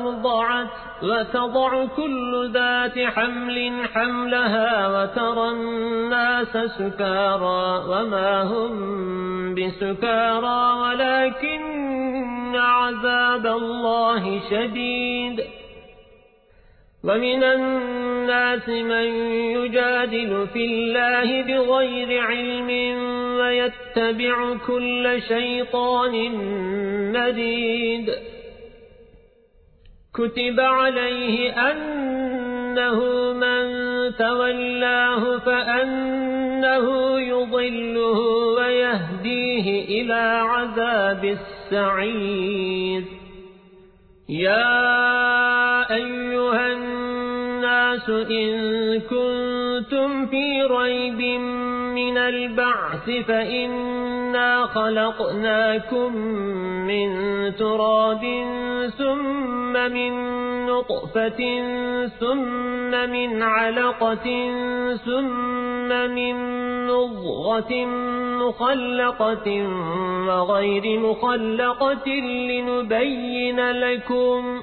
أرضعت وتضع كل ذات حمل حملها وترى الناس سكارى وما هم بسكارى ولكن عذاب الله شديد. ومن الناس من يجادل في الله بغير علم ويتبع كل شيطان مديد. كتب عليه أنه من تولاه فأنه يضله ويهديه إلى عذاب السعير يا أيها الناس إن كنتم في ريب من البعث فإنا خلقناكم من تراب ثم من نطفة ثم من علقة ثم من نضغة مخلقة وغير مخلقة لنبين لكم